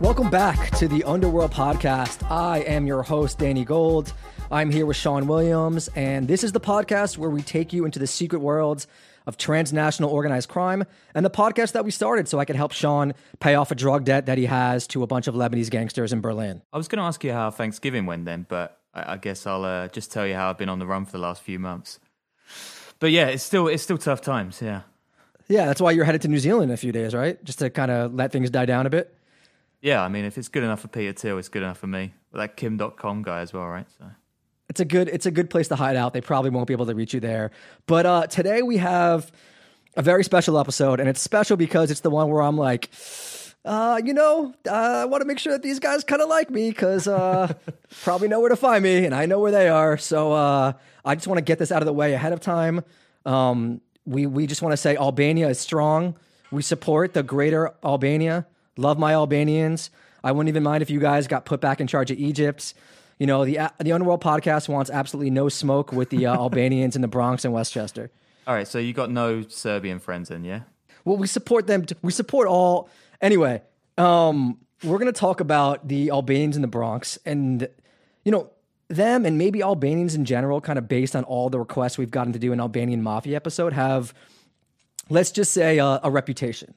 Welcome back to the Underworld Podcast. I am your host, Danny Gold. I'm here with Sean Williams, and this is the podcast where we take you into the secret worlds of transnational organized crime and the podcast that we started so I could help Sean pay off a drug debt that he has to a bunch of Lebanese gangsters in Berlin. I was going to ask you how Thanksgiving went then, but I, I guess I'll uh, just tell you how I've been on the run for the last few months. But yeah, it's still it's still tough times. Yeah. Yeah, that's why you're headed to New Zealand in a few days, right? Just to kind of let things die down a bit. Yeah, I mean, if it's good enough for Peter Thiel, it's good enough for me. Well, that Kim Dotcom guy as well, right? So it's a good it's a good place to hide out. They probably won't be able to reach you there. But uh, today we have a very special episode, and it's special because it's the one where I'm like, uh, you know, uh, I want to make sure that these guys kind of like me because uh, probably know where to find me, and I know where they are. So uh, I just want to get this out of the way ahead of time. Um, we we just want to say Albania is strong. We support the greater Albania. Love my Albanians. I wouldn't even mind if you guys got put back in charge of Egypt. You know, the the Underworld podcast wants absolutely no smoke with the uh, Albanians in the Bronx and Westchester. All right, so you got no Serbian friends in, yeah? Well, we support them. we support all. Anyway, um, we're going to talk about the Albanians in the Bronx and, you know, them and maybe Albanians in general, kind of based on all the requests we've gotten to do an Albanian mafia episode, have, let's just say, uh, a reputation.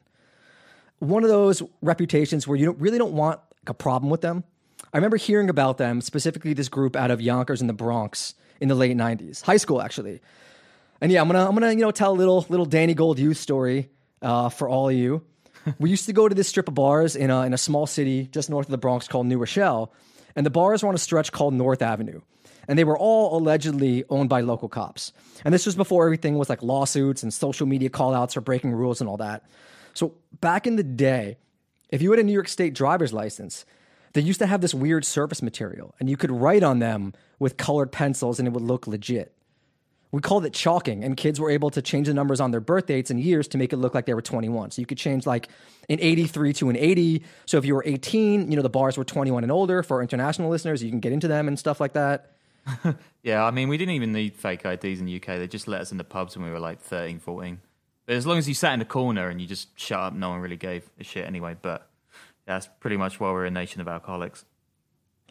One of those reputations where you don't, really don't want like, a problem with them. I remember hearing about them, specifically this group out of Yonkers in the Bronx in the late 90s, high school actually. And yeah, I'm gonna I'm gonna you know tell a little little Danny Gold youth story uh, for all of you. we used to go to this strip of bars in a in a small city just north of the Bronx called New Rochelle, and the bars were on a stretch called North Avenue, and they were all allegedly owned by local cops. And this was before everything was like lawsuits and social media callouts for breaking rules and all that. So back in the day, if you had a New York State driver's license, they used to have this weird surface material, and you could write on them with colored pencils, and it would look legit. We called it chalking, and kids were able to change the numbers on their birth dates and years to make it look like they were 21. So you could change like an 83 to an 80. So if you were 18, you know, the bars were 21 and older. For international listeners, you can get into them and stuff like that. yeah, I mean, we didn't even need fake IDs in the UK. They just let us in the pubs when we were like 13, 14. But as long as you sat in the corner and you just shut up, no one really gave a shit anyway. But that's pretty much why we're a nation of alcoholics.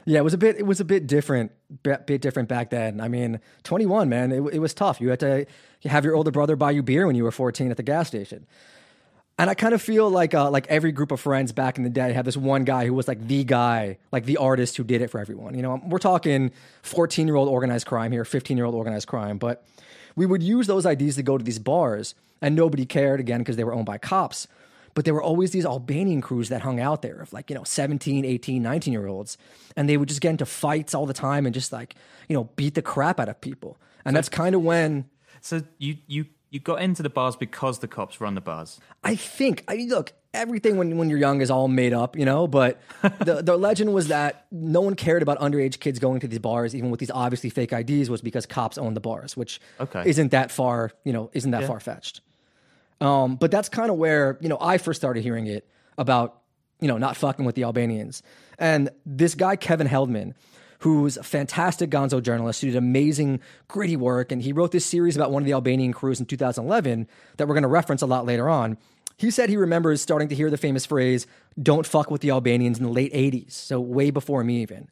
Yeah, it was a bit. It was a bit different. Bit, different back then. I mean, twenty one, man. It, it was tough. You had to have your older brother buy you beer when you were fourteen at the gas station. And I kind of feel like uh, like every group of friends back in the day had this one guy who was like the guy, like the artist who did it for everyone. You know, we're talking fourteen year old organized crime here, fifteen year old organized crime, but we would use those IDs to go to these bars, and nobody cared again because they were owned by cops but there were always these Albanian crews that hung out there of like, you know, 17, 18, 19 year olds. And they would just get into fights all the time and just like, you know, beat the crap out of people. And so, that's kind of when. So you, you, you got into the bars because the cops run the bars? I think. I mean, look, everything when, when you're young is all made up, you know, but the, the legend was that no one cared about underage kids going to these bars, even with these obviously fake IDs, was because cops owned the bars, which okay. isn't that far, you know, isn't that yeah. far fetched. Um, but that's kind of where, you know, I first started hearing it about, you know, not fucking with the Albanians. And this guy, Kevin Heldman, who's a fantastic gonzo journalist who did amazing, gritty work. And he wrote this series about one of the Albanian crews in 2011 that we're going to reference a lot later on. He said he remembers starting to hear the famous phrase, don't fuck with the Albanians in the late 80s, so way before me even.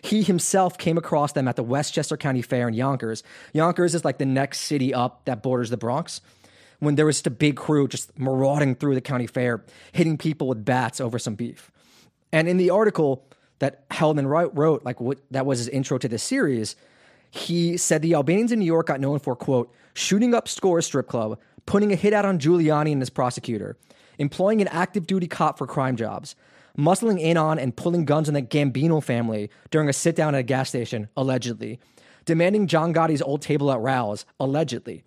He himself came across them at the Westchester County Fair in Yonkers. Yonkers is like the next city up that borders the Bronx when there was just a big crew just marauding through the county fair, hitting people with bats over some beef. And in the article that Heldman wrote, like what that was his intro to this series, he said the Albanians in New York got known for quote shooting up Scores strip club, putting a hit out on Giuliani and his prosecutor, employing an active duty cop for crime jobs, muscling in on and pulling guns on the Gambino family during a sit down at a gas station, allegedly, demanding John Gotti's old table at Rao's, allegedly,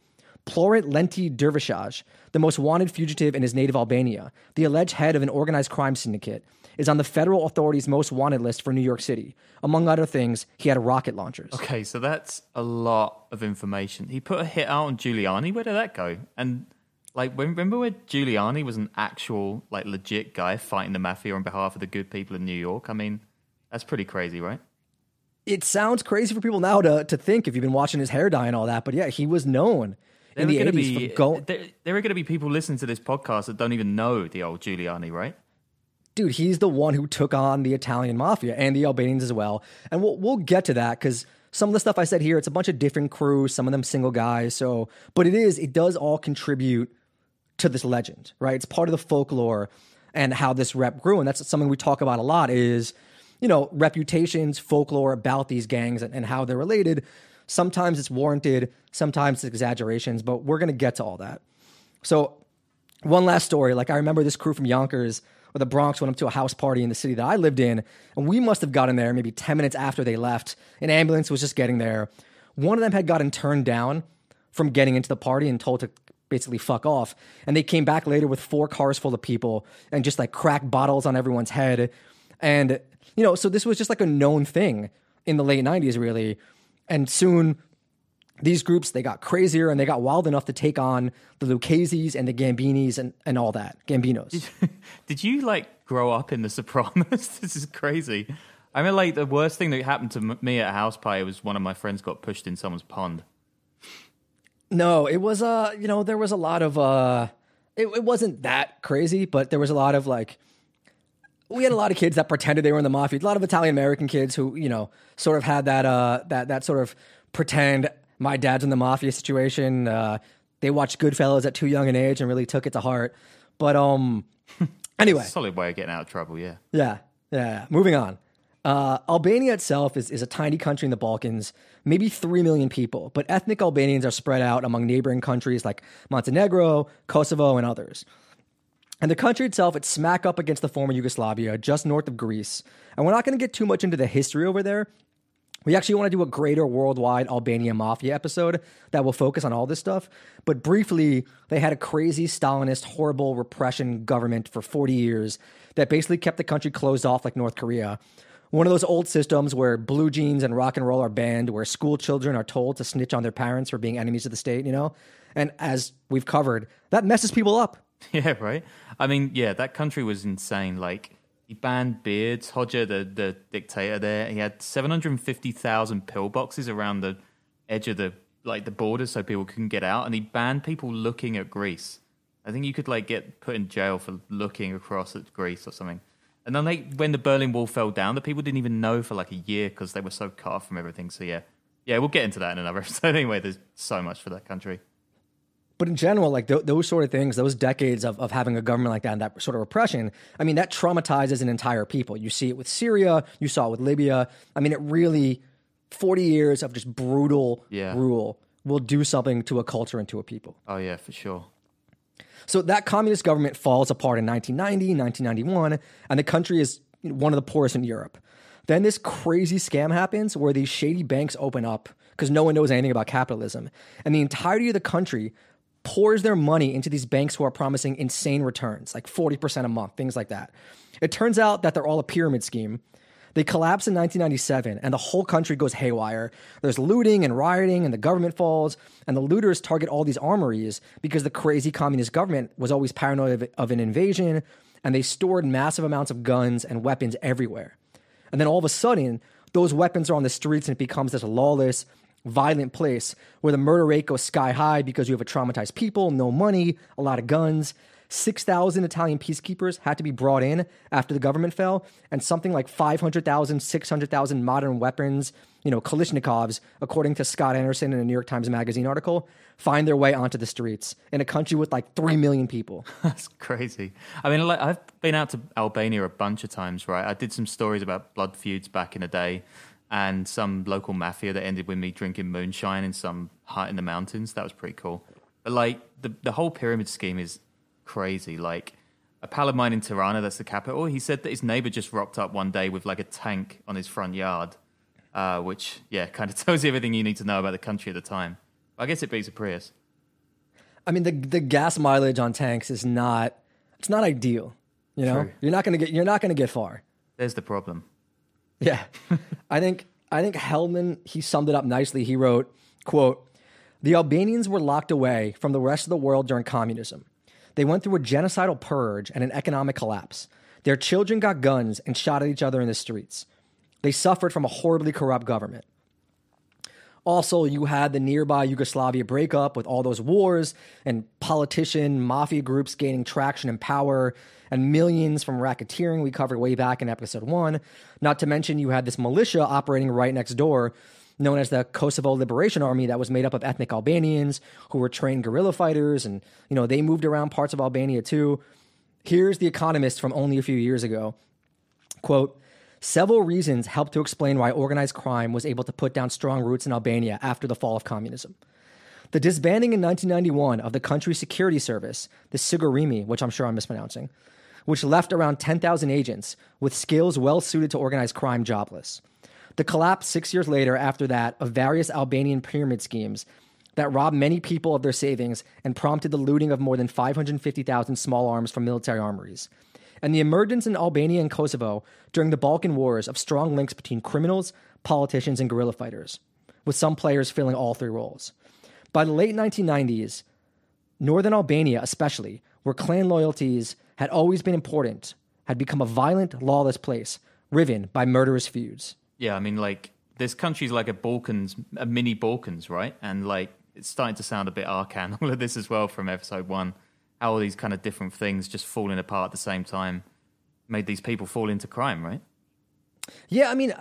Plorit Lenti Dervishaj, the most wanted fugitive in his native Albania, the alleged head of an organized crime syndicate, is on the federal authorities' most wanted list for New York City. Among other things, he had rocket launchers. Okay, so that's a lot of information. He put a hit out on Giuliani. Where did that go? And like, remember when Giuliani was an actual, like, legit guy fighting the mafia on behalf of the good people in New York? I mean, that's pretty crazy, right? It sounds crazy for people now to, to think if you've been watching his hair dye and all that, but yeah, he was known there in the 80s be, go- there, there, are going to be people listening to this podcast that don't even know the old Giuliani, right? dude, he's the one who took on the Italian mafia and the Albanians as well. And we'll we'll get to that because some of the stuff I said here, it's a bunch of different crews, some of them single guys. So, but it is, it does all contribute to this legend, right? It's part of the folklore and how this rep grew. And that's something we talk about a lot is, you know, reputations, folklore about these gangs and, and how they're related. Sometimes it's warranted, sometimes it's exaggerations, but we're going to get to all that. So, one last story. Like, I remember this crew from Yonkers or the Bronx went up to a house party in the city that I lived in, and we must have gotten there maybe 10 minutes after they left. An ambulance was just getting there. One of them had gotten turned down from getting into the party and told to basically fuck off. And they came back later with four cars full of people and just like cracked bottles on everyone's head. And, you know, so this was just like a known thing in the late 90s, really. And soon these groups they got crazier and they got wild enough to take on the Lucchese's and the Gambinis and, and all that Gambinos. Did you like grow up in The Sopranos? this is crazy. I mean, like the worst thing that happened to me at a house party was one of my friends got pushed in someone's pond. No, it was uh, you know, there was a lot of uh, it, it wasn't that crazy, but there was a lot of like we had a lot of kids that pretended they were in the mafia. A lot of Italian American kids who, you know, sort of had that uh that that sort of pretend my dad's in the mafia situation. Uh, they watched Goodfellas at too young an age and really took it to heart. But um, anyway, solid way of getting out of trouble. Yeah, yeah, yeah. Moving on. Uh, Albania itself is, is a tiny country in the Balkans, maybe 3 million people, but ethnic Albanians are spread out among neighboring countries like Montenegro, Kosovo, and others. And the country itself, it's smack up against the former Yugoslavia, just north of Greece. And we're not going to get too much into the history over there we actually want to do a greater worldwide Albania mafia episode that will focus on all this stuff. But briefly, they had a crazy Stalinist, horrible repression government for 40 years that basically kept the country closed off like North Korea. One of those old systems where blue jeans and rock and roll are banned, where school children are told to snitch on their parents for being enemies of the state, you know? And as we've covered, that messes people up. Yeah, right. I mean, yeah, that country was insane. Like, he banned beards. Hoxha, the, the dictator there, he had 750,000 pillboxes around the edge of the like the border so people couldn't get out, and he banned people looking at Greece. I think you could like get put in jail for looking across at Greece or something. And then like when the Berlin Wall fell down, the people didn't even know for like a year because they were so cut off from everything. So yeah, yeah, we'll get into that in another episode. Anyway, there's so much for that country. But in general, like th- those sort of things, those decades of, of having a government like that and that sort of repression, I mean, that traumatizes an entire people. You see it with Syria, you saw it with Libya. I mean, it really, 40 years of just brutal yeah. rule will do something to a culture and to a people. Oh, yeah, for sure. So that communist government falls apart in 1990, 1991, and the country is one of the poorest in Europe. Then this crazy scam happens where these shady banks open up because no one knows anything about capitalism. And the entirety of the country pours their money into these banks who are promising insane returns, like 40% a month, things like that. It turns out that they're all a pyramid scheme. They collapse in 1997 and the whole country goes haywire. There's looting and rioting and the government falls and the looters target all these armories because the crazy communist government was always paranoid of, of an invasion and they stored massive amounts of guns and weapons everywhere. And then all of a sudden, those weapons are on the streets and it becomes this lawless, violent place where the murder rate goes sky high because you have a traumatized people, no money, a lot of guns. 6,000 Italian peacekeepers had to be brought in after the government fell, and something like 500,000, 600,000 modern weapons, you know, Kalashnikovs, according to Scott Anderson in a New York Times Magazine article, find their way onto the streets in a country with like 3 million people. That's crazy. I mean, like, I've been out to Albania a bunch of times, right? I did some stories about blood feuds back in the day and some local mafia that ended with me drinking moonshine in some hut in the mountains. That was pretty cool. But like the the whole pyramid scheme is crazy. Like a pal of mine in Tirana, that's the capital. He said that his neighbor just rocked up one day with like a tank on his front yard, uh, which yeah, kind of tells you everything you need to know about the country at the time. I guess it beats a Prius. I mean, the the gas mileage on tanks is not it's not ideal. You know, True. you're not gonna get you're not gonna get far. There's the problem. Yeah. I think I think Heldman he summed it up nicely. He wrote, quote, "The Albanians were locked away from the rest of the world during communism. They went through a genocidal purge and an economic collapse. Their children got guns and shot at each other in the streets. They suffered from a horribly corrupt government. Also, you had the nearby Yugoslavia breakup with all those wars and politician mafia groups gaining traction and power and millions from racketeering we covered way back in episode one. Not to mention, you had this militia operating right next door known as the Kosovo Liberation Army that was made up of ethnic Albanians who were trained guerrilla fighters and you know they moved around parts of Albania too. Here's the economist from only a few years ago. Quote, several reasons help to explain why organized crime was able to put down strong roots in Albania after the fall of communism. The disbanding in 1991 of the country's security service, the Sigurimi, which I'm sure I'm mispronouncing, which left around 10,000 agents with skills well suited to organized crime jobless. The collapse six years later after that of various Albanian pyramid schemes that robbed many people of their savings and prompted the looting of more than 550,000 small arms from military armories. And the emergence in Albania and Kosovo during the Balkan Wars of strong links between criminals, politicians, and guerrilla fighters, with some players filling all three roles. By the late 1990s, northern Albania, especially, where clan loyalties had always been important, had become a violent, lawless place, riven by murderous feuds. Yeah, I mean, like this country's like a Balkans, a mini Balkans, right? And like it's starting to sound a bit arcane. All of this as well from episode one. How all these kind of different things just falling apart at the same time made these people fall into crime, right? Yeah, I mean,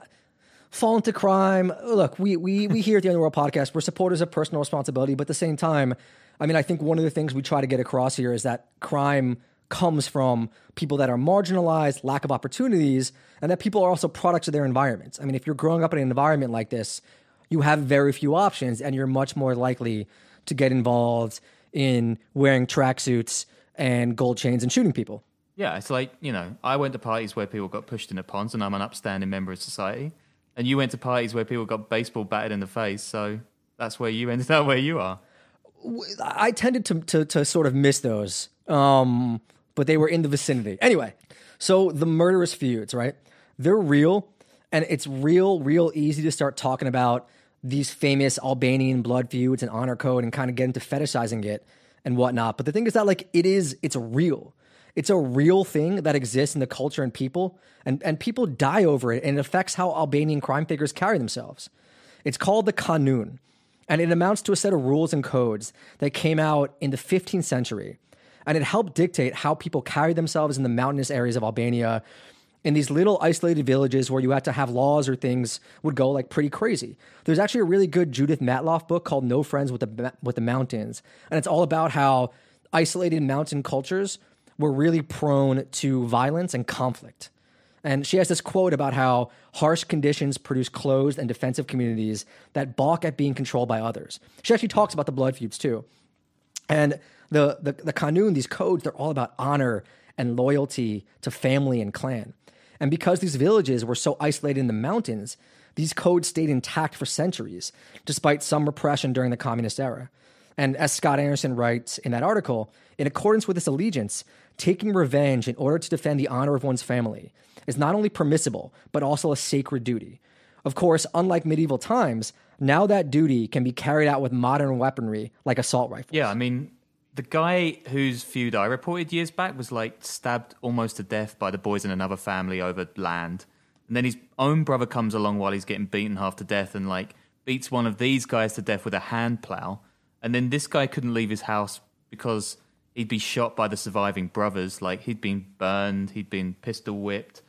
fall into crime. Look, we we we here at the Underworld podcast, we're supporters of personal responsibility, but at the same time, I mean, I think one of the things we try to get across here is that crime comes from people that are marginalized, lack of opportunities, and that people are also products of their environments. I mean, if you're growing up in an environment like this, you have very few options and you're much more likely to get involved in wearing tracksuits and gold chains and shooting people. Yeah, it's like, you know, I went to parties where people got pushed into ponds and I'm an upstanding member of society. And you went to parties where people got baseball batted in the face. So that's where you ended up where you are. I tended to, to, to sort of miss those. Um, but they were in the vicinity. Anyway, so the murderous feuds, right? They're real, and it's real, real easy to start talking about these famous Albanian blood feuds and honor code and kind of get into fetishizing it and whatnot. But the thing is that like it is, it's real. It's a real thing that exists in the culture and people, and, and people die over it, and it affects how Albanian crime figures carry themselves. It's called the Kanun, and it amounts to a set of rules and codes that came out in the 15th century and it helped dictate how people carried themselves in the mountainous areas of Albania in these little isolated villages where you had to have laws or things would go like pretty crazy. There's actually a really good Judith Matloff book called No Friends with the with the Mountains, and it's all about how isolated mountain cultures were really prone to violence and conflict. And she has this quote about how harsh conditions produce closed and defensive communities that balk at being controlled by others. She actually talks about the blood feuds too. And the, the, the Kanun, these codes, they're all about honor and loyalty to family and clan. And because these villages were so isolated in the mountains, these codes stayed intact for centuries, despite some repression during the communist era. And as Scott Anderson writes in that article, in accordance with this allegiance, taking revenge in order to defend the honor of one's family is not only permissible, but also a sacred duty. Of course, unlike medieval times, now that duty can be carried out with modern weaponry like assault rifles. Yeah, I mean, the guy whose feud I reported years back was like stabbed almost to death by the boys in another family over land. And then his own brother comes along while he's getting beaten half to death and like beats one of these guys to death with a hand plow. And then this guy couldn't leave his house because he'd be shot by the surviving brothers. Like he'd been burned, he'd been pistol whipped.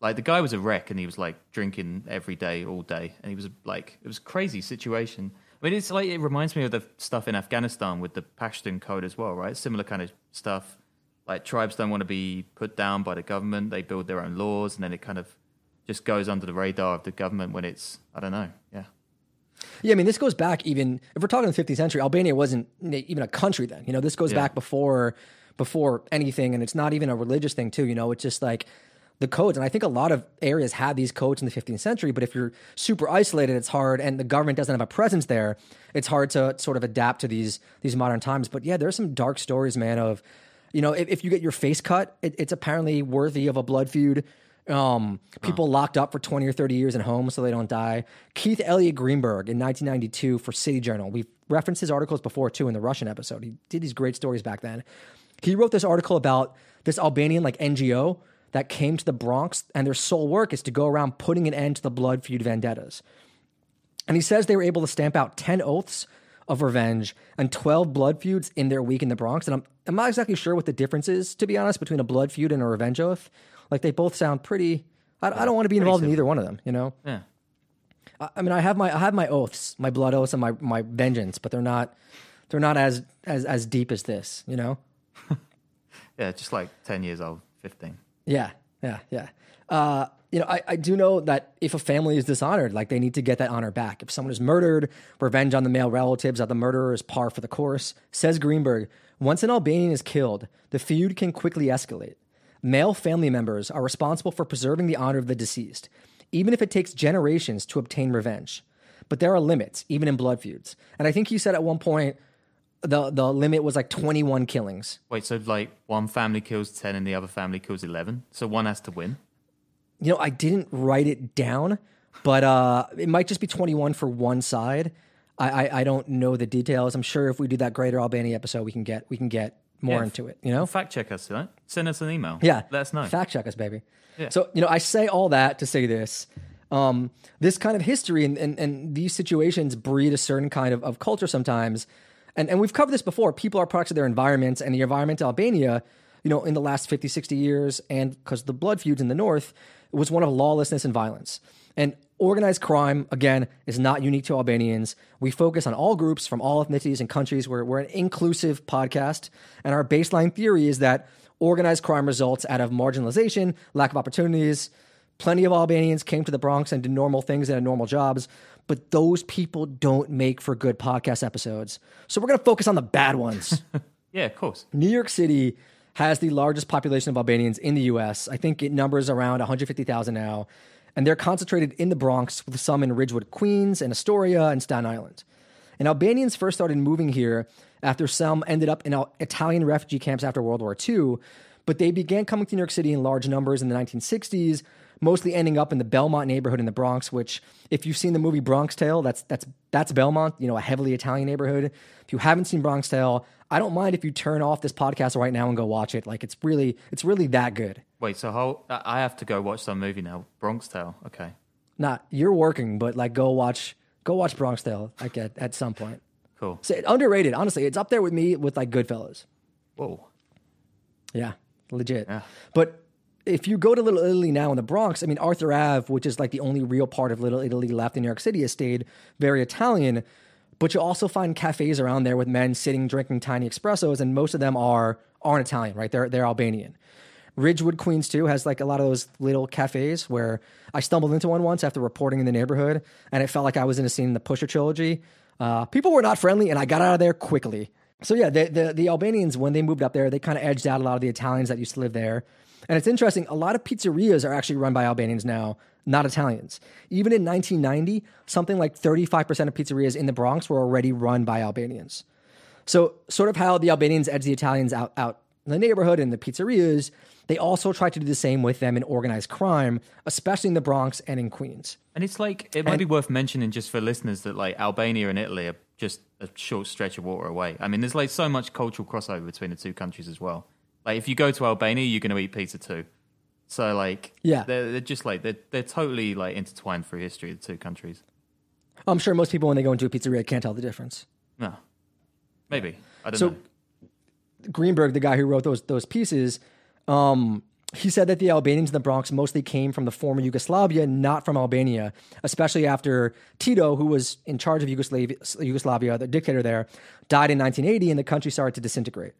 Like the guy was a wreck and he was like drinking every day, all day. And he was like, it was a crazy situation. I mean, it's like it reminds me of the stuff in Afghanistan with the Pashtun code as well, right? Similar kind of stuff. Like tribes don't want to be put down by the government; they build their own laws, and then it kind of just goes under the radar of the government when it's I don't know, yeah. Yeah, I mean, this goes back even if we're talking the 15th century. Albania wasn't even a country then. You know, this goes yeah. back before before anything, and it's not even a religious thing too. You know, it's just like the codes. And I think a lot of areas had these codes in the 15th century, but if you're super isolated, it's hard, and the government doesn't have a presence there, it's hard to sort of adapt to these these modern times. But yeah, there's some dark stories, man. Of you know, if, if you get your face cut, it, it's apparently worthy of a blood feud. Um, people locked up for 20 or 30 years in homes so they don't die. Keith Elliott Greenberg in 1992 for City Journal. We've referenced his articles before too in the Russian episode. He did these great stories back then. He wrote this article about this Albanian like NGO that came to the Bronx, and their sole work is to go around putting an end to the blood feud vendettas. And he says they were able to stamp out 10 oaths of revenge and 12 blood feuds in their week in the Bronx. And I'm, I'm not exactly sure what the difference is, to be honest, between a blood feud and a revenge oath. Like they both sound pretty. I, I don't want to be involved in either one of them, you know? Yeah. I, I mean, I have my I have my oaths, my blood oaths, and my my vengeance, but they're not they're not as as as deep as this, you know. Yeah, just like 10 years old, 15. Yeah, yeah, yeah. Uh, you know, I, I do know that if a family is dishonored, like they need to get that honor back. If someone is murdered, revenge on the male relatives of the murderer is par for the course. Says Greenberg, once an Albanian is killed, the feud can quickly escalate. Male family members are responsible for preserving the honor of the deceased, even if it takes generations to obtain revenge. But there are limits, even in blood feuds. And I think you said at one point the the limit was like 21 killings. Wait, so like one family kills 10 and the other family kills 11? So one has to win? You know, I didn't write it down, but uh, it might just be 21 for one side. I, I, I don't know the details. I'm sure if we do that Greater Albania episode, we can get we can get more Yeah. into it. You know, Fact check us, right? Send us an email. yeah. Let us know. Fact check us, baby. Yeah. So you know, I say all that to say this. Um, this kind of history and, and, and these situations breed a certain kind of, of culture sometimes. And, and we've covered this before. People are products of their environments, and the environment Albania, you know, in the last 50, 60 years, and because the blood feuds in the north, was one of lawlessness and violence. And organized crime, again, is not unique to Albanians. We focus on all groups from all ethnicities and countries. We're, we're an inclusive podcast. And our baseline theory is that organized crime results out of marginalization, lack of opportunities. Plenty of Albanians came to the Bronx and did normal things and had normal jobs, but those people don't make for good podcast episodes. So we're going to focus on the bad ones. Yeah, of course. New York City has the largest population of Albanians in the US. I think it numbers around 150,000 now. And they're concentrated in the Bronx, with some in Ridgewood, Queens, and Astoria, and Staten Island. And Albanians first started moving here after some ended up in Italian refugee camps after World War II. But they began coming to New York City in large numbers in the 1960s, mostly ending up in the Belmont neighborhood in the Bronx, which, if you've seen the movie Bronx Tale, that's that's that's Belmont, you know, a heavily Italian neighborhood. If you haven't seen Bronx Tale, I don't mind if you turn off this podcast right now and go watch it. Like it's really it's really that good. Wait, so how, I have to go watch some movie now. Bronx Tale. Okay. Not you're working, but like go watch go watch Bronx Tale like at, at some point. Cool. So, underrated, honestly. It's up there with me with like Goodfellas. Whoa. Yeah, legit. Yeah. But if you go to Little Italy now in the Bronx, I mean, Arthur Ave, which is like the only real part of Little Italy left in New York City, has stayed very Italian. But you'll also find cafes around there with men sitting drinking tiny espressos, and most of them are aren't Italian, right? They're they're Albanian. Ridgewood, Queens, too, has like a lot of those little cafes where I stumbled into one once after reporting in the neighborhood, and it felt like I was in a scene in the Pusher trilogy. Uh, people were not friendly, and I got out of there quickly. So yeah, the, the the Albanians when they moved up there, they kind of edged out a lot of the Italians that used to live there. And it's interesting, a lot of pizzerias are actually run by Albanians now, not Italians. Even in 1990, something like 35% of pizzerias in the Bronx were already run by Albanians. So, sort of how the Albanians edge the Italians out, out in the neighborhood and the pizzerias, they also try to do the same with them in organized crime, especially in the Bronx and in Queens. And it's like it might be worth mentioning just for listeners that like Albania and Italy are just a short stretch of water away. I mean, there's like so much cultural crossover between the two countries as well. Like if you go to Albania, you're going to eat pizza too. So like, Yeah. they're, they're just like they're they're totally like intertwined through history the two countries. I'm sure most people, when they go into a pizzeria, can't tell the difference. No, maybe I don't So- know. Greenberg, the guy who wrote those those pieces, um, he said that the Albanians in the Bronx mostly came from the former Yugoslavia, not from Albania, especially after Tito, who was in charge of Yugoslavia, Yugoslavia the dictator there, died in 1980 and the country started to disintegrate.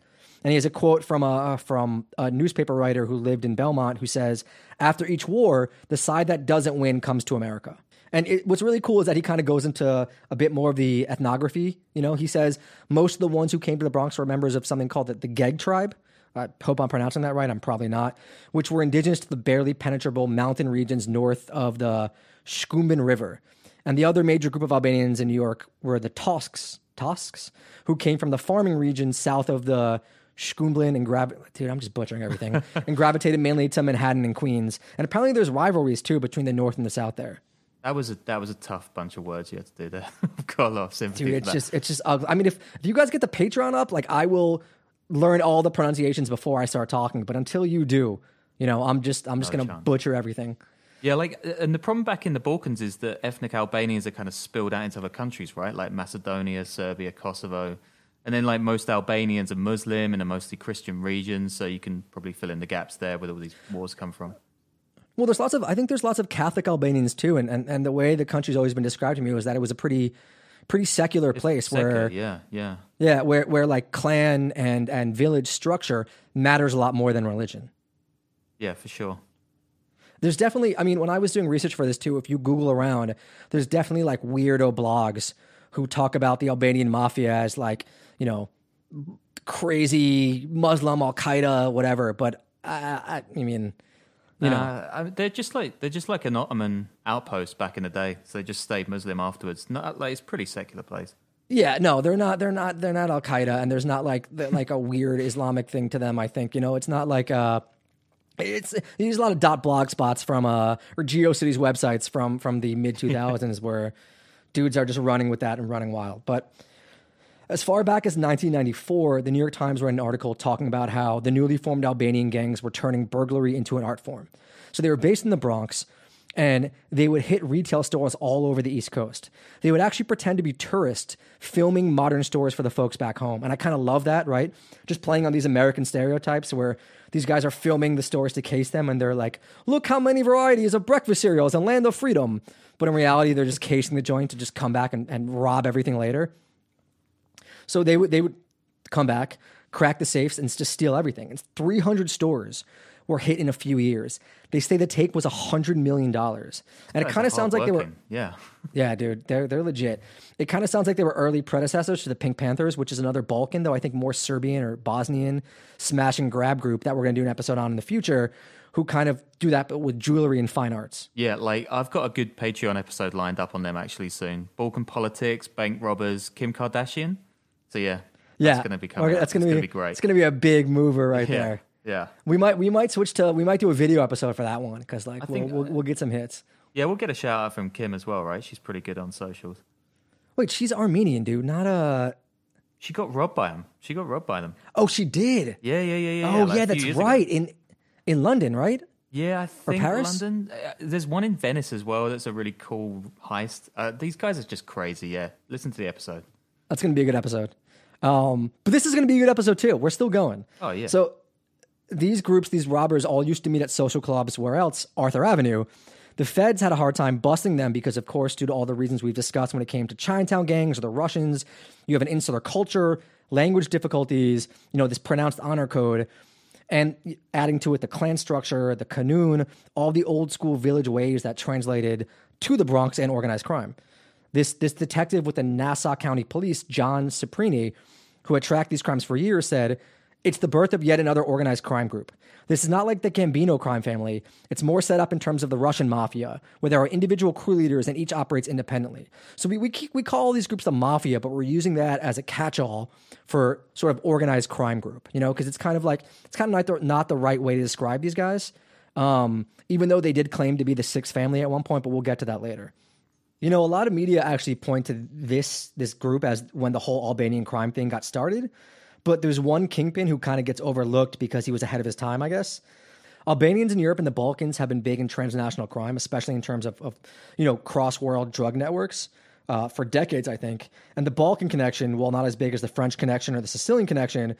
And he has a quote from a, from a newspaper writer who lived in Belmont who says, After each war, the side that doesn't win comes to America. And it, what's really cool is that he kind of goes into a bit more of the ethnography. You know, he says most of the ones who came to the Bronx were members of something called the, the Geg tribe. I hope I'm pronouncing that right. I'm probably not. Which were indigenous to the barely penetrable mountain regions north of the Shkumbin River. And the other major group of Albanians in New York were the Tosks, Tosks, who came from the farming region south of the Shkumblin and grav dude, I'm just butchering everything. and gravitated mainly to Manhattan and Queens. And apparently there's rivalries too between the north and the south there. That was a that was a tough bunch of words you had to do there. I've got a lot of sympathy. Dude, it's just it's just ugly. I mean, if if you guys get the Patreon up, like I will learn all the pronunciations before I start talking. But until you do, you know, I'm just I'm just gonna chance. butcher everything. Yeah, like, and the problem back in the Balkans is that ethnic Albanians are kind of spilled out into other countries, right? Like Macedonia, Serbia, Kosovo. And then, like, most Albanians are Muslim in a mostly Christian region, so you can probably fill in the gaps there where all these wars come from. Well, there's lots of I think there's lots of Catholic Albanians too, and and, and the way the country's always been described to me was that it was a pretty pretty secular place Secular, where yeah, yeah. yeah where where like clan and and village structure matters a lot more than religion. Yeah, for sure. There's definitely, I mean, when I was doing research for this too, if you Google around, there's definitely like weirdo blogs who talk about the Albanian mafia as like, you know, crazy Muslim Al Qaeda, whatever. But I, I, I mean, you know, Uh, they're just like they're just like an Ottoman outpost back in the day. So they just stayed Muslim afterwards. Not like it's a pretty secular place. yeah, no, they're not, they're not, they're not Al Qaeda, and there's not like like a weird Islamic thing to them. I think you know, it's not like uh It's use a lot of dot blog spots from uh or GeoCities websites from from the mid 2000s where dudes are just running with that and running wild. But as far back as 1994, the New York Times ran an article talking about how the newly formed Albanian gangs were turning burglary into an art form. So they were based in the Bronx and they would hit retail stores all over the East Coast. They would actually pretend to be tourists filming modern stores for the folks back home. And I kind of love that, right? Just playing on these American stereotypes where these guys are filming the stores to case them and they're like, look how many varieties of breakfast cereals and Land of Freedom. But in reality, they're just casing the joint to just come back and, and rob everything later. So they would they would come back, crack the safes, and just steal everything. And 300 stores were hit in a few years. They say the take was hundred million dollars, and it kind of sounds like they were. Yeah. Yeah, dude, they're they're legit. It kind of sounds like they were early predecessors to the Pink Panthers, which is another Balkan, though I think more Serbian or Bosnian smash and grab group that we're going to do an episode on in the future, who kind of do that but with jewelry and fine arts. Yeah, like I've got a good Patreon episode lined up on them actually soon. Balkan politics, bank robbers, Kim Kardashian. So yeah, Yeah, that's going to be coming. Okay. That's going It's to gonna be, be great. It's going to be a big mover right yeah, there. yeah, We might we might switch to we might do a video episode for that one because like we'll, think, we'll uh, we'll get some hits. yeah. We'll get a shout out from Kim as well, right? She's pretty good on socials. Wait, she's Armenian, dude, not a. She got robbed by them. She got robbed by them. Oh, she did. Yeah, yeah, yeah, yeah. oh like yeah, that's years ago. right. In in London, right? Yeah, I think Paris? London. Uh, there's one in Venice as well. That's a really cool heist. Uh, these guys are just crazy. Yeah, listen to the episode. That's going to be a good episode. Um, but this is going to be a good episode too. We're still going. Oh, yeah. So these groups, these robbers, all used to meet at social clubs. Where else? Arthur Avenue. The feds had a hard time busting them because, of course, due to all the reasons we've discussed when it came to Chinatown gangs or the Russians, you have an insular culture, language difficulties, you know, this pronounced honor code, and adding to it the clan structure, the Kanun, all the old school village ways that translated to the Bronx and organized crime. This this detective with the Nassau County Police, John Ciprini, who had tracked these crimes for years, said, "It's the birth of yet another organized crime group. This is not like the Gambino crime family. It's more set up in terms of the Russian mafia, where there are individual crew leaders and each operates independently. So we we, keep, we call these groups the mafia, but we're using that as a catch-all for sort of organized crime group. You know, because it's kind of like it's kind of not the, not the right way to describe these guys." Um, even though they did claim to be the sixth family at one point, but we'll get to that later. You know, a lot of media actually point to this this group as when the whole Albanian crime thing got started. But there's one kingpin who kind of gets overlooked because he was ahead of his time, I guess. Albanians in Europe and the Balkans have been big in transnational crime, especially in terms of, of you know cross world drug networks uh, for decades, I think. And the Balkan connection, while not as big as the French connection or the Sicilian connection,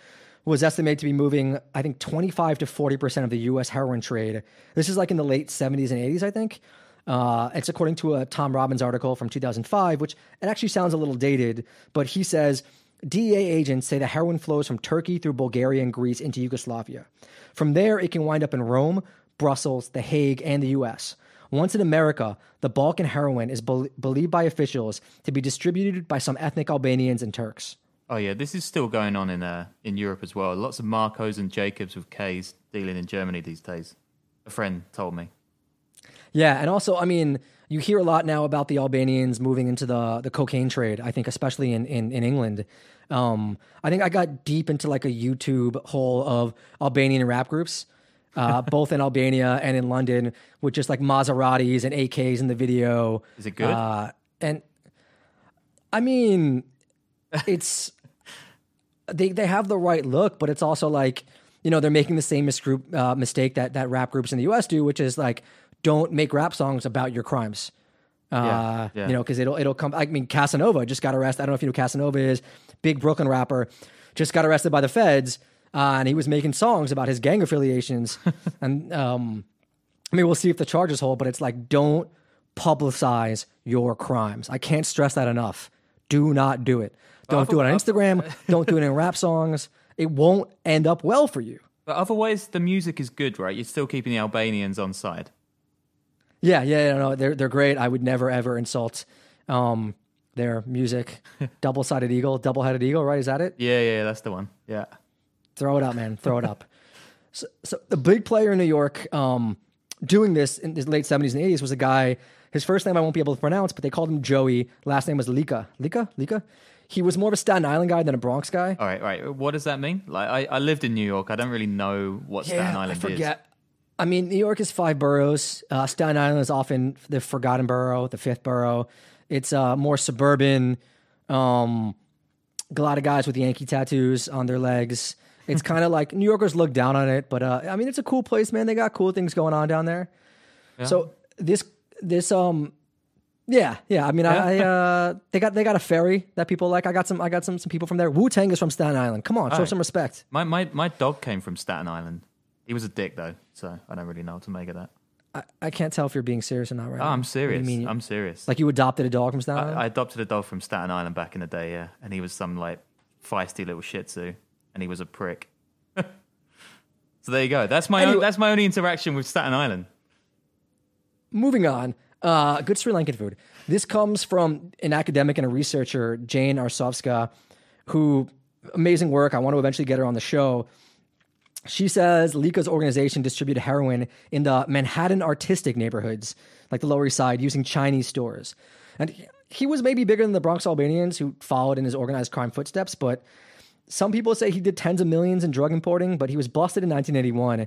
was estimated to be moving, I think, 25 to 40 percent of the U.S. heroin trade. This is like in the late 70s and 80s, I think. Uh, it's according to a Tom Robbins article from 2005, which it actually sounds a little dated, but he says DEA agents say the heroin flows from Turkey through Bulgaria and Greece into Yugoslavia. From there, it can wind up in Rome, Brussels, The Hague, and the U.S. Once in America, the Balkan heroin is bel believed by officials to be distributed by some ethnic Albanians and Turks. Oh yeah, this is still going on in uh, in Europe as well. Lots of Marcos and Jacobs with K's dealing in Germany these days. A friend told me. Yeah, and also, I mean, you hear a lot now about the Albanians moving into the the cocaine trade. I think, especially in in, in England. Um, I think I got deep into like a YouTube hole of Albanian rap groups, uh, both in Albania and in London, with just like Maseratis and AKs in the video. Is it good? Uh, and I mean, it's they they have the right look, but it's also like you know they're making the same uh, mistake that that rap groups in the U.S. do, which is like don't make rap songs about your crimes. Uh, Yeah, yeah. You know, because it'll it'll come. I mean, Casanova just got arrested. I don't know if you know Casanova is. Big Brooklyn rapper, just got arrested by the feds, uh, and he was making songs about his gang affiliations. and um, I mean, we'll see if the charges hold, but it's like don't publicize your crimes. I can't stress that enough. Do not do it. Don't do it on Instagram. don't do it in rap songs. It won't end up well for you. But otherwise, the music is good, right? You're still keeping the Albanians on side. Yeah, yeah, yeah, no, they're they're great. I would never ever insult um, their music. Double sided eagle, double headed eagle, right? Is that it? Yeah, yeah, that's the one. Yeah. Throw it up, man. Throw it up. So, so the big player in New York um, doing this in the late seventies and eighties was a guy. His first name I won't be able to pronounce, but they called him Joey. Last name was Lika. Lika. Lika. He was more of a Staten Island guy than a Bronx guy. All right, right. What does that mean? Like, I, I lived in New York. I don't really know what Staten Island I forget. I mean, New York is five boroughs. Uh, Staten Island is often the forgotten borough, the fifth borough. It's uh, more suburban. Um, a lot of guys with Yankee tattoos on their legs. It's kind of like New Yorkers look down on it, but uh, I mean, it's a cool place, man. They got cool things going on down there. So this this um yeah yeah I mean I, I uh they got they got a ferry that people like. I got some I got some some people from there. Wu Tang is from Staten Island. Come on, show right. some respect. My, my, my dog came from Staten Island. He was a dick, though, so I don't really know what to make of that. I, I can't tell if you're being serious or not right Oh, now. I'm What do serious. you mean? I'm serious. Like you adopted a dog from Staten Island? I, I adopted a dog from Staten Island back in the day, yeah, and he was some like feisty little Shih Tzu, and he was a prick. so there you go. That's my Anyway- own, that's my only interaction with Staten Island. Moving on. Uh, good Sri Lankan food. This comes from an academic and a researcher, Jana Arsovska, who amazing work. I want to eventually get her on the show. She says Lika's organization distributed heroin in the Manhattan artistic neighborhoods, like the Lower East Side, using Chinese stores. And he- was maybe bigger than the Bronx Albanians who followed in his organized crime footsteps, but some people say he did tens of millions in drug importing, but he was busted in 1981.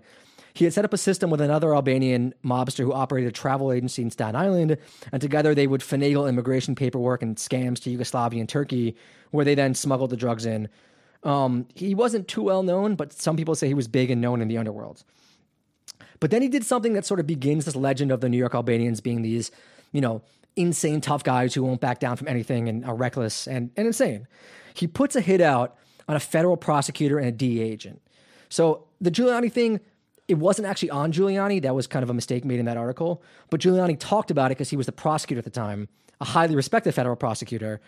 He had set up a system with another Albanian mobster who operated a travel agency in Staten Island, and together they would finagle immigration paperwork and scams to Yugoslavia and Turkey, where they then smuggled the drugs in. Um, he wasn't too well known, but some people say he was big and known in the underworld. But then he did something that sort of begins this legend of the New York Albanians being these, you know, insane tough guys who won't back down from anything and are reckless and, and insane. He puts a hit out on a federal prosecutor and a DEA agent. So the Giuliani thing, it wasn't actually on Giuliani. That was kind of a mistake made in that article. But Giuliani talked about it because he was the prosecutor at the time, a highly respected federal prosecutor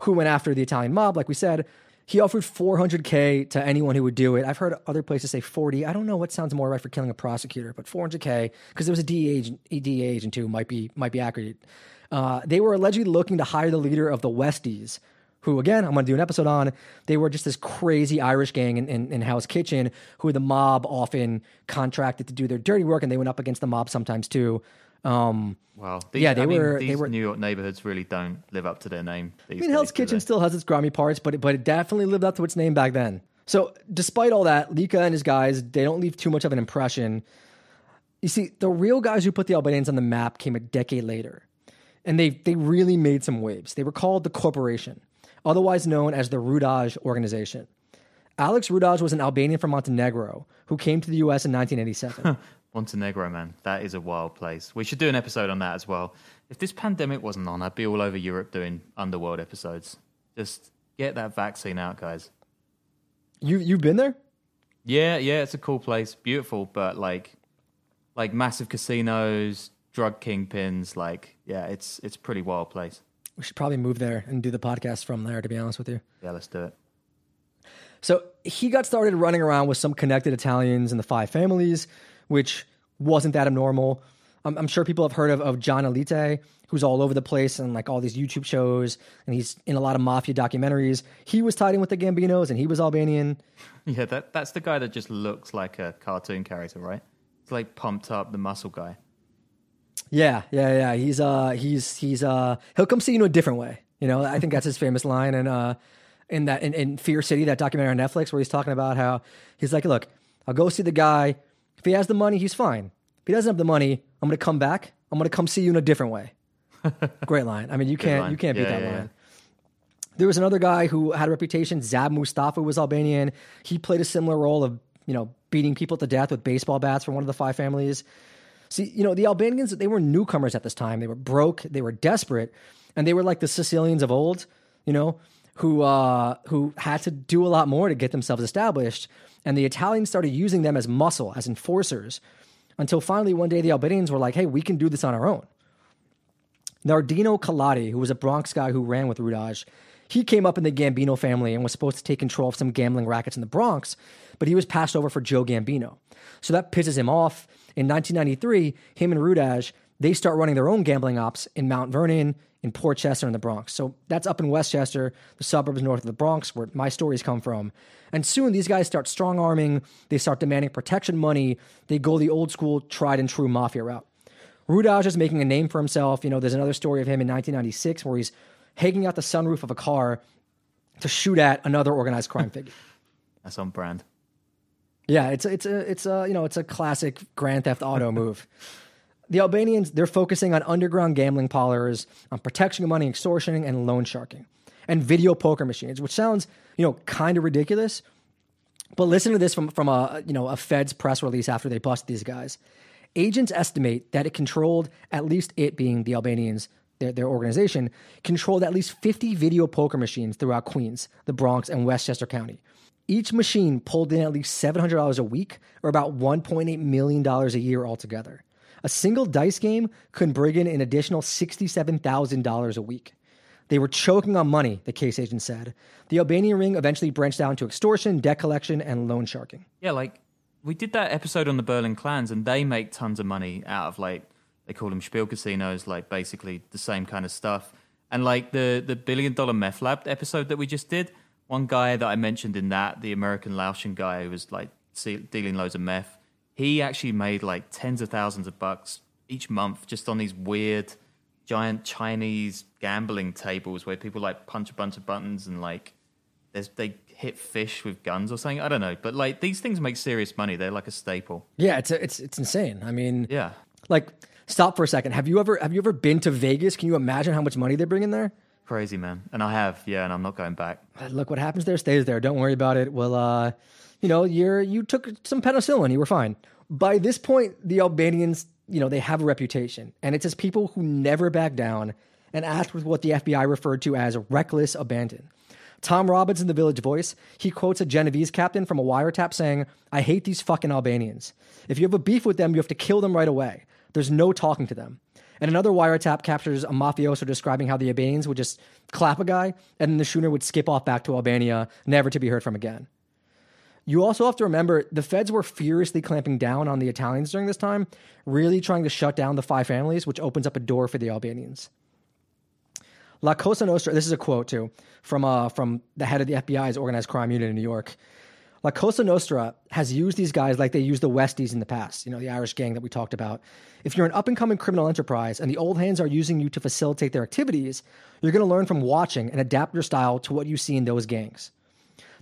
who went after the Italian mob, like we said. He offered 400K to anyone who would do it. I've heard other places say 40. I don't know what sounds more right for killing a prosecutor, but 400K, because there was a DEA agent, a DEA agent too, might be, might be accurate. Uh, they were allegedly looking to hire the leader of the Westies, who, again, I'm going to do an episode on. They were just this crazy Irish gang in, in, in Hell's Kitchen, who the mob often contracted to do their dirty work, and they went up against the mob sometimes too. Um, Wow. These, Yeah, they I mean, were- they These were- New York neighborhoods really don't live up to their name. I mean, Hell's Kitchen still has its grimy parts, but it, but it definitely lived up to its name back then. So, despite all that, Lika and his guys they don't leave too much of an impression. You see, the real guys who put the Albanians on the map came a decade later, and they they really made some waves. They were called the Corporation, otherwise known as the Rudaj Organization. Alex Rudaj was an Albanian from Montenegro who came to the U.S. in 1987. Montenegro, man, that is a wild place. We should do an episode on that as well. If this pandemic wasn't on, I'd be all over Europe doing underworld episodes. Just get that vaccine out, guys. you you've been there? Yeah, yeah, it's a cool place, beautiful, but like, like massive casinos, drug kingpins. Like, yeah, it's it's a pretty wild place. We should probably move there and do the podcast from there. To be honest with you. Yeah, let's do it. So he got started running around with some connected Italians in the five families, which wasn't that abnormal. I'm, I'm sure people have heard of, of John Alite, who's all over the place and like all these YouTube shows, and he's in a lot of mafia documentaries. He was tied in with the Gambinos, and he was Albanian. Yeah, that that's the guy that just looks like a cartoon character, right? It's like pumped up, the muscle guy. Yeah, yeah, yeah. He's uh, he's he's uh, he'll come see you in a different way. You know, I think that's his famous line, and uh, in that in, in Fear City, that documentary on Netflix, where he's talking about how he's like, look, I'll go see the guy. If he has the money, he's fine. If he doesn't have the money, I'm gonna come back. I'm gonna come see you in a different way. Great line. I mean, you can't you can't beat Yeah, that yeah, line. yeah. There was another guy who had a reputation. Zef Mustafa was Albanian. He played a similar role of you know beating people to death with baseball bats for one of the five families. See, you know, the Albanians, they were newcomers at this time. They were broke, they were desperate, and they were like the Sicilians of old, you know, who uh, who had to do a lot more to get themselves established. And the Italians started using them as muscle, as enforcers, until finally one day the Albanians were like, hey, we can do this on our own. Nardino Colotti, who was a Bronx guy who ran with Rudaj, he came up in the Gambino family and was supposed to take control of some gambling rackets in the Bronx, but he was passed over for Joe Gambino. So that pisses him off. In 1993, him and Rudaj, they start running their own gambling ops in Mount Vernon, in Port Chester, in the Bronx. So that's up in Westchester, the suburbs north of the Bronx, where my stories come from. And soon these guys start strong arming, they start demanding protection money, they go the old school, tried and true mafia route. Rudaj is making a name for himself. You know, there's another story of him in 1996 where he's hanging out the sunroof of a car to shoot at another organized crime figure. That's on brand. Yeah, it's a, it's a it's a you know it's a classic Grand Theft Auto move. The Albanians they're focusing on underground gambling parlors, on protection of money extortion and loan sharking, and video poker machines, which sounds you know kind of ridiculous. But listen to this from from a you know a Fed's press release after they busted these guys. Agents estimate that it controlled at least it being the Albanians their, their organization controlled at least 50 video poker machines throughout Queens, the Bronx, and Westchester County. Each machine pulled in at least $700 a week, or about $1.8 million a year altogether. A single dice game could bring in an additional $67,000 a week. They were choking on money, the case agent said. The Albanian ring eventually branched out into extortion, debt collection, and loan sharking. Yeah, like we did that episode on the Berlin clans, and they make tons of money out of like they call them spiel casinos, like basically the same kind of stuff. And like the the billion dollar meth lab episode that we just did, one guy that I mentioned in that, the American Laotian guy who was like dealing loads of meth, he actually made like tens of thousands of bucks each month just on these weird giant Chinese gambling tables where people like punch a bunch of buttons and like there's they hit fish with guns or something. I don't know, but like these things make serious money. They're like a staple. Yeah, it's a, it's it's insane. I mean, yeah, like stop for a second. Have you ever have you ever been to Vegas? Can you imagine how much money they bring in there? Crazy man, and I have, yeah, and I'm not going back. Look, what happens there stays there. Don't worry about it. Well, uh, you know, you're you took some penicillin, you were fine. By this point, the Albanians, you know, they have a reputation, and it's as people who never back down and act with what the FBI referred to as reckless abandon. Tom Robbins in the Village Voice, he quotes a Genovese captain from a wiretap saying, I hate these fucking Albanians. If you have a beef with them, you have to kill them right away. There's no talking to them. And another wiretap captures a mafioso describing how the Albanians would just clap a guy and then the schooner would skip off back to Albania, never to be heard from again. You also have to remember the feds were furiously clamping down on the Italians during this time, really trying to shut down the five families, which opens up a door for the Albanians. La Cosa Nostra, this is a quote too from, uh, from the head of the FBI's organized crime unit in New York. La Cosa Nostra has used these guys like they used the Westies in the past, you know, the Irish gang that we talked about. If you're an up and coming criminal enterprise and the old hands are using you to facilitate their activities, you're going to learn from watching and adapt your style to what you see in those gangs.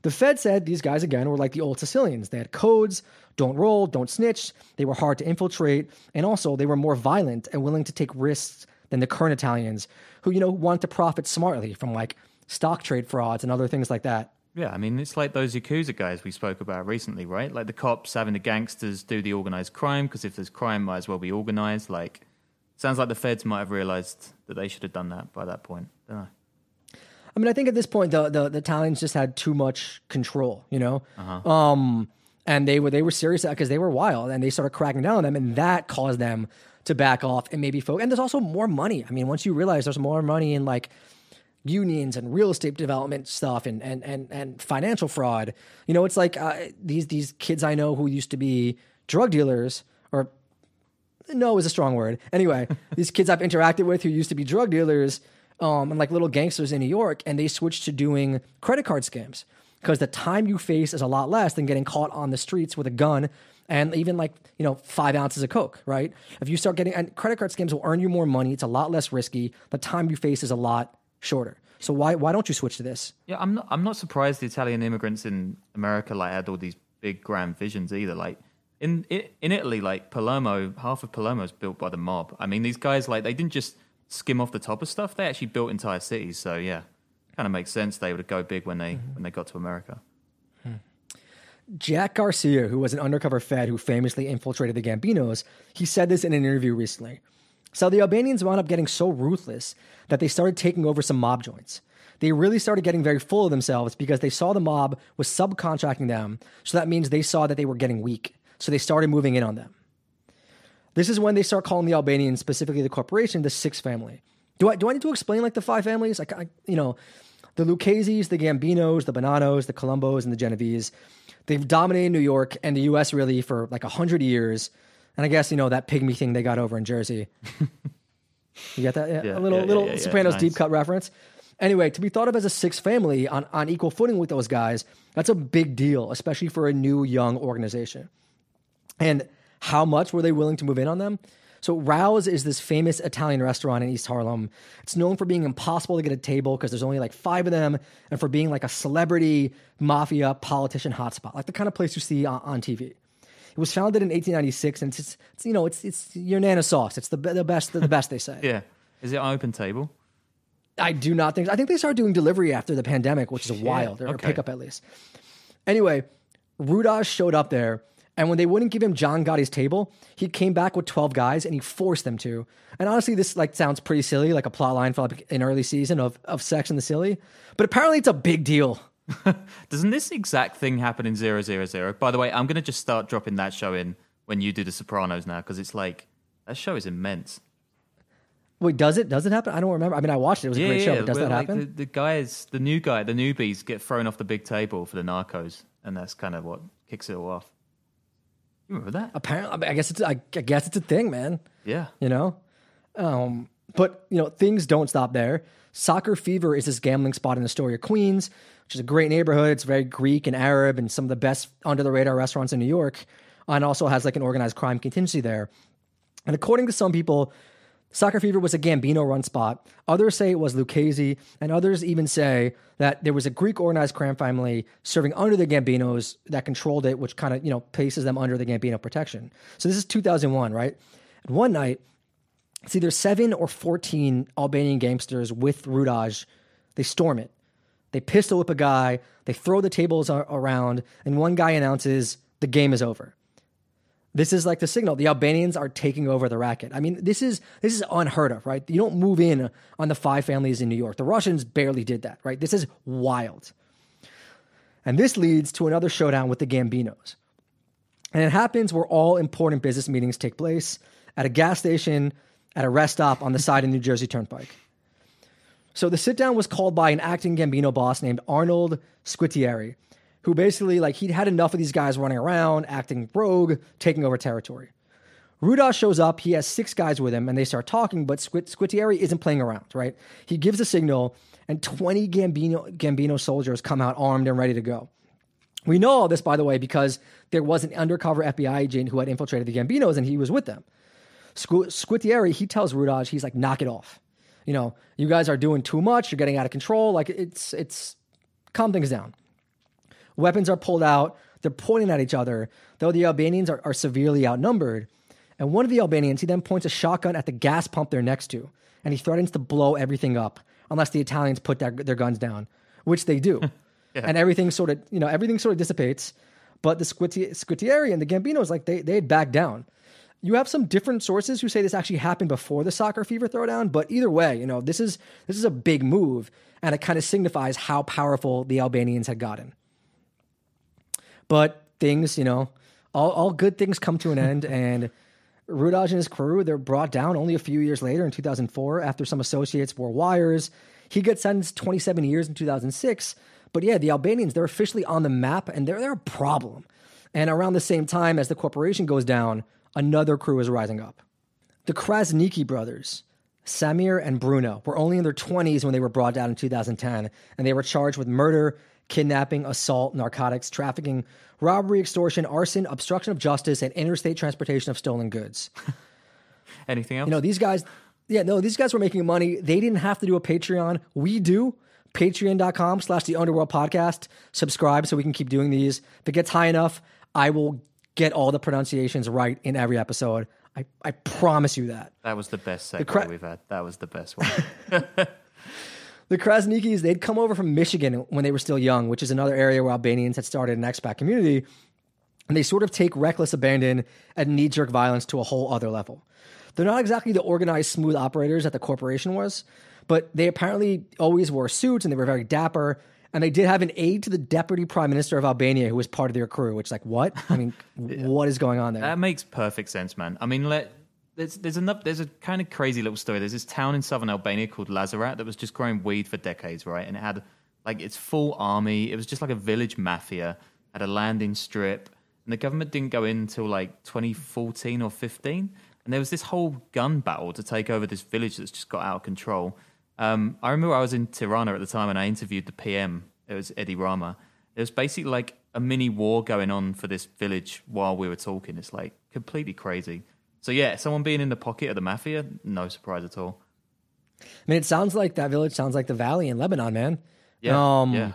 The Fed said these guys, again, were like the old Sicilians. They had codes don't roll, don't snitch. They were hard to infiltrate. And also, they were more violent and willing to take risks than the current Italians who, you know, want to profit smartly from like stock trade frauds and other things like that. Yeah, I mean, it's like those Yakuza guys we spoke about recently, right? Like the cops having the gangsters do the organized crime because if there's crime, might as well be organized. Like, sounds like the feds might have realized that they should have done that by that point. Don't. I mean, I think at this point the the, the Italians just had too much control, you know. Uh-huh. Um, and they were they were serious because they were wild, and they started cracking down on them, and that caused them to back off and maybe focus. And there's also more money. I mean, once you realize there's more money in like unions and real estate development stuff and and and, and financial fraud. You know, it's like uh, these these kids I know who used to be drug dealers or no is a strong word. Anyway, these kids I've interacted with who used to be drug dealers um, and like little gangsters in New York, and they switched to doing credit card scams because the time you face is a lot less than getting caught on the streets with a gun and even like you know five ounces of coke right if you start getting and credit card scams will earn you more money it's a lot less risky the time you face is a lot shorter. So why why don't you switch to this? Yeah, I'm not I'm not surprised the Italian immigrants in America like had all these big grand visions either. Like in in Italy, like Palermo, half of Palermo is built by the mob. I mean, these guys like they didn't just skim off the top of stuff; they actually built entire cities. So yeah, kind of makes sense they would go big when they mm-hmm. when they got to America. Jack Garcia, who was an undercover Fed who famously infiltrated the Gambinos, he said this in an interview recently. So the Albanians wound up getting so ruthless that they started taking over some mob joints. They really started getting very full of themselves because they saw the mob was subcontracting them. So that means they saw that they were getting weak. So they started moving in on them. This is when they start calling the Albanians, specifically the corporation, the Six Family. Do I do I need to explain like the five families? Like I, you know, the Lucchese's, the Gambinos, the Bonannos, the Colombos, and the Genovese. They've dominated New York and the U.S. really for like a hundred years. And I guess you know that pygmy thing they got over in Jersey. you get that? Yeah, Yeah, a little yeah, little Sopranos nice. deep cut reference. Anyway, to be thought of as a six family on, on equal footing with those guys, that's a big deal, especially for a new young organization. And how much were they willing to move in on them? So Rao's is this famous Italian restaurant in East Harlem. It's known for being impossible to get a table because there's only like five of them, and for being like a celebrity mafia politician hotspot, like the kind of place you see on, on TV. It was founded in 1896, and it's, it's, you know it's it's your nana sauce. It's the the best the best they say. Yeah. Is it open table? I do not think. I think they started doing delivery after the pandemic, which is wild, or, or okay. pickup at least. Anyway, Rudaj showed up there, and when they wouldn't give him John Gotti's table, he came back with twelve guys, and he forced them to. And honestly, this like sounds pretty silly, like a plot line for like an early season of of Sex and the Silly, but apparently it's a big deal. Doesn't this exact thing happen in Zero Zero Zero? By the way, I'm going to just start dropping that show in when you do The Sopranos now because it's like that show is immense. Wait, does it? Does it happen? I don't remember. I mean, I watched it. It was a great show. But does that like, happen? The, the guys, the new guy, the newbies get thrown off the big table for the narcos, and that's kind of what kicks it all off. You remember that? apparently, I, I guess it's. I, I guess it's a thing, man. Yeah. you know um, but you know things don't stop there soccer fever is this gambling spot in astoria queens which is a great neighborhood it's very greek and arab and some of the best under the radar restaurants in new york and also has like an organized crime contingency there and according to some people Soccer Fever was a Gambino run spot. Others say it was Lucchese, and others even say that there was a Greek organized crime family serving under the Gambinos that controlled it, which kind of, you know, places them under the Gambino protection. So this is 2001, right? And one night, it's either seven or 14 Albanian gangsters with Rudaj. They storm it. They pistol whip a guy, they throw the tables around, and one guy announces, the game is over. This is like the signal. The Albanians are taking over the racket. I mean, this is this is unheard of, right? You don't move in on the five families in New York. The Russians barely did that, right? This is wild. And this leads to another showdown with the Gambinos. And it happens where all important business meetings take place at a gas station, at a rest stop on the side of New Jersey Turnpike. So the sit down was called by an acting Gambino boss named Arnold Squitieri, who basically like he'd had enough of these guys running around, acting rogue, taking over territory. Rudaj shows up. He has six guys with him, and they start talking. But Squit- Squitieri isn't playing around, right? He gives a signal, and twenty Gambino Gambino soldiers come out armed and ready to go. We know all this, by the way, because there was an undercover FBI agent who had infiltrated the Gambinos, and he was with them. Squ- Squitieri, he tells Rudaj, he's like, knock it off. You know, you guys are doing too much. You're getting out of control. Like it's it's calm things down. Weapons are pulled out. They're pointing at each other, though the Albanians are, are severely outnumbered. And one of the Albanians, he then points a shotgun at the gas pump they're next to, and he threatens to blow everything up unless the Italians put their, their guns down, which they do. And everything sort of, you know, everything sort of dissipates. But the Squiti- Squitieri and the Gambinos, like they they had backed down. You have some different sources who say this actually happened before the soccer fever throwdown, but either way, you know, this is this is a big move, and it kind of signifies how powerful the Albanians had gotten. But things, you know, all, all good things come to an end. And Rudaj and his crew, they're brought down only a few years later in 2004 after some associates wore wires. He gets sentenced 27 years in 2006. But yeah, the Albanians, they're officially on the map and they're, they're a problem. And around the same time as the corporation goes down, another crew is rising up. The Krasniqi brothers, Samir and Bruno, were only in their 20s when they were brought down in 2010, and they were charged with murder, kidnapping, assault, narcotics, trafficking, robbery, extortion, arson, obstruction of justice, and interstate transportation of stolen goods. Anything else? You know, these guys, yeah, no, these guys were making money. They didn't have to do a Patreon. We do. Patreon.com slash the underworld podcast. Subscribe so we can keep doing these. If it gets high enough, I will get all the pronunciations right in every episode. I, I promise you that. that was the best segue cra- we've had. That was the best one. The Krasniqis, they'd come over from Michigan when they were still young, which is another area where Albanians had started an expat community. And they sort of take reckless abandon and knee jerk violence to a whole other level. They're not exactly the organized, smooth operators that the corporation was, but they apparently always wore suits and they were very dapper. And they did have an aide to the deputy prime minister of Albania who was part of their crew, which, like, what? I mean, what is going on there? That makes perfect sense, man. I mean, let there's there's there's a kind of crazy little story. There's this town in southern Albania called Lazarat that was just growing weed for decades, right? And it had like its full army. It was just like a village mafia. Had a landing strip, and the government didn't go in until like 2014 or 15. And there was this whole gun battle to take over this village that's just got out of control. Um, I remember I was in Tirana at the time and I interviewed the PM. It was Edi Rama. It was basically like a mini war going on for this village while we were talking. It's like completely crazy. So yeah, someone being in the pocket of the mafia, no surprise at all. I mean, it sounds like that village sounds like the valley in Lebanon, man. Yeah, um, yeah.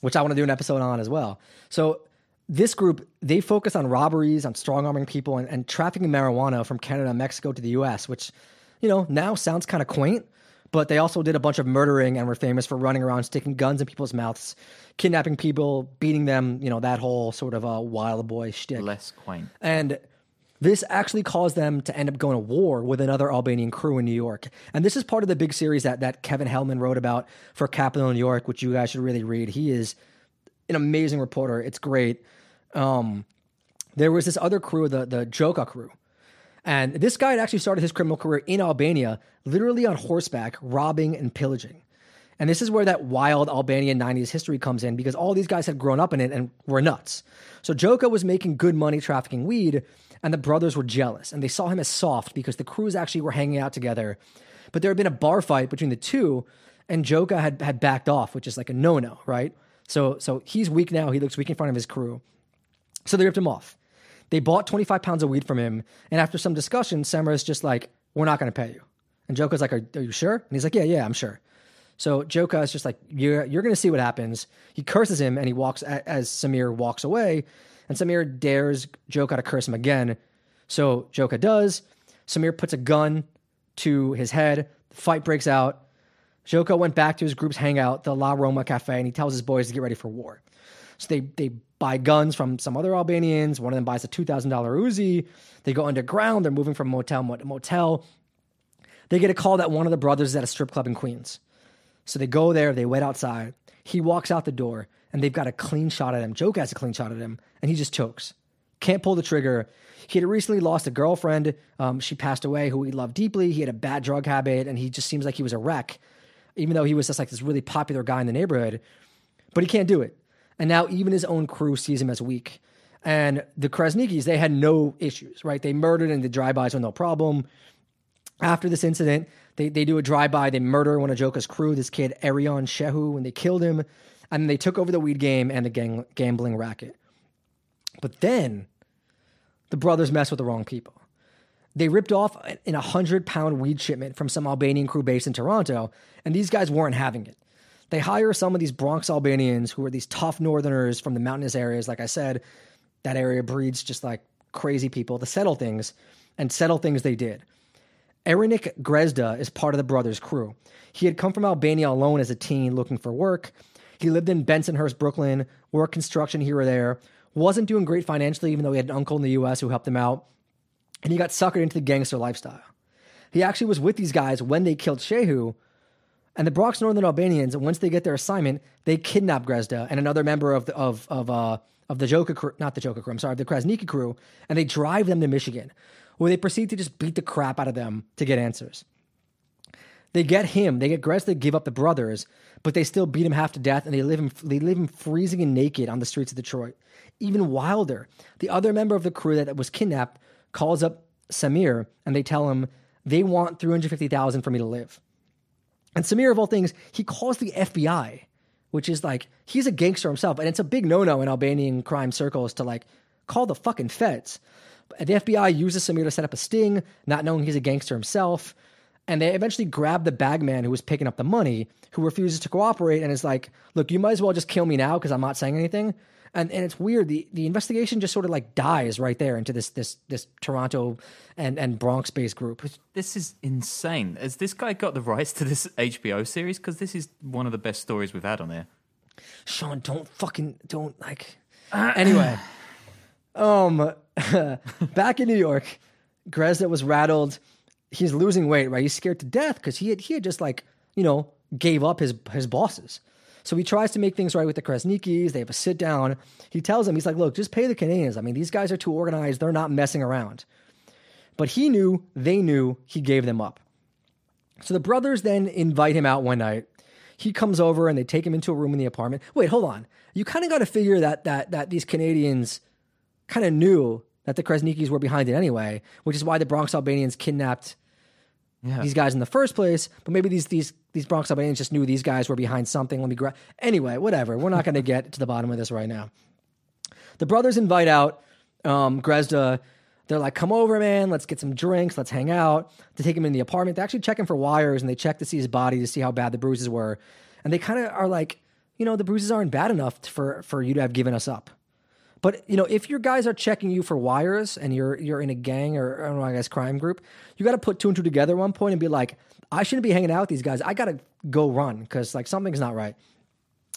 Which I want to do an episode on as well. So this group, they focus on robberies, on strong arming people, and, and trafficking marijuana from Canada and Mexico to the U.S., which, you know, now sounds kind of quaint. But they also did a bunch of murdering and were famous for running around sticking guns in people's mouths, kidnapping people, beating them. You know that whole sort of a uh, wild boy shtick. Less quaint. And this actually caused them to end up going to war with another Albanian crew in New York. And this is part of the big series that, that Kevin Heldman wrote about for Capital New York, which you guys should really read. He is an amazing reporter. It's great. Um, there was this other crew, the, the Joka crew. And this guy had actually started his criminal career in Albania, literally on horseback, robbing and pillaging. And this is where that wild Albanian 90s history comes in because all these guys had grown up in it and were nuts. So Joka was making good money trafficking weed, and the brothers were jealous and they saw him as soft because the crews actually were hanging out together. But there had been a bar fight between the two, and Joka had, had backed off, which is like a no no, right? So, so he's weak now. He looks weak in front of his crew. So they ripped him off. They bought 25 pounds of weed from him. And after some discussion, is just like, we're not going to pay you. And Joka's like, are, are, you sure? And he's like, yeah, yeah, I'm sure. So Joka is just like, you're, you're going to see what happens. He curses him and he walks as Samir walks away. And Samir dares Joka to curse him again. So Joka does. Samir puts a gun to his head. The fight breaks out. Joka went back to his group's hangout, the La Roma Cafe, and he tells his boys to get ready for war. So they, they buy guns from some other Albanians. One of them buys a $2,000 Uzi. They go underground. They're moving from motel to motel. They get a call that one of the brothers is at a strip club in Queens. So they go there. They wait outside. He walks out the door, and they've got a clean shot at him. Joka has a clean shot at him, and he just chokes. Can't pull the trigger. He had recently lost a girlfriend. Um, she passed away, who he loved deeply. He had a bad drug habit, and he just seems like he was a wreck, even though he was just like this really popular guy in the neighborhood. But he can't do it. And now even his own crew sees him as weak. And the Krasniqis, they had no issues, right? They murdered and the drive-bys with no problem. After this incident, they, they do a drive-by, they murder one of Joka's crew, this kid Arion Shehu, and they killed him. And they took over the weed game and the gang, gambling racket. But then the brothers messed with the wrong people. They ripped off an 100 pound weed shipment from some Albanian crew based in Toronto, and these guys weren't having it. They hire some of these Bronx Albanians who are these tough northerners from the mountainous areas. Like I said, that area breeds just like crazy people to settle things, and settle things they did. Erinik Grezda is part of the brothers' crew. He had come from Albania alone as a teen looking for work. He lived in Bensonhurst, Brooklyn, worked construction here or there, wasn't doing great financially, even though he had an uncle in the US who helped him out, and he got suckered into the gangster lifestyle. He actually was with these guys when they killed Shehu, and the Bronx Northern Albanians, once they get their assignment, they kidnap Grezda and another member of the, of of uh, of the Joka crew, not the Joka crew, I'm sorry, the Krasniqi crew, and they drive them to Michigan, where they proceed to just beat the crap out of them to get answers. They get him, they get Grezda to give up the brothers, but they still beat him half to death, and they leave him they leave him freezing and naked on the streets of Detroit. Even wilder, the other member of the crew that was kidnapped calls up Samir, and they tell him they want three hundred fifty thousand for me to live. And Samir, of all things, he calls the FBI, which is like, he's a gangster himself. And it's a big no no in Albanian crime circles to like call the fucking feds. But the FBI uses Samir to set up a sting, not knowing he's a gangster himself. And they eventually grab the bagman who was picking up the money, who refuses to cooperate and is like, look, you might as well just kill me now because I'm not saying anything. and and it's weird. the The investigation just sort of like dies right there into this this this Toronto and and Bronx based group. This is insane. Has this guy got the rights to this HBO series? Because this is one of the best stories we've had on here. Sean, don't fucking don't like. anyway, um, back in New York, Grezda was rattled. He's losing weight, right? He's scared to death because he had he had just like you know gave up his his bosses. So he tries to make things right with the Krasniqis. They have a sit down. He tells them, he's like, look, just pay the Canadians. I mean, these guys are too organized. They're not messing around. But he knew, they knew, he gave them up. So the brothers then invite him out one night. He comes over and they take him into a room in the apartment. Wait, hold on. You kind of got to figure that that that these Canadians kind of knew that the Krasniqis were behind it anyway, which is why the Bronx Albanians kidnapped yeah. these guys in the first place. But maybe these these these Bronx Albanians just knew these guys were behind something. Let me grab. Anyway, whatever. We're not going to get to the bottom of this right now. The brothers invite out um, Grezda. They're like, "Come over, man. Let's get some drinks. Let's hang out." To take him in the apartment, they actually check him for wires and they check to see his body to see how bad the bruises were. And they kind of are like, you know, the bruises aren't bad enough for for you to have given us up. But you know, if your guys are checking you for wires and you're you're in a gang or I don't know, I guess crime group, you got to put two and two together at one point and be like, I shouldn't be hanging out with these guys. I got to go run because like something's not right.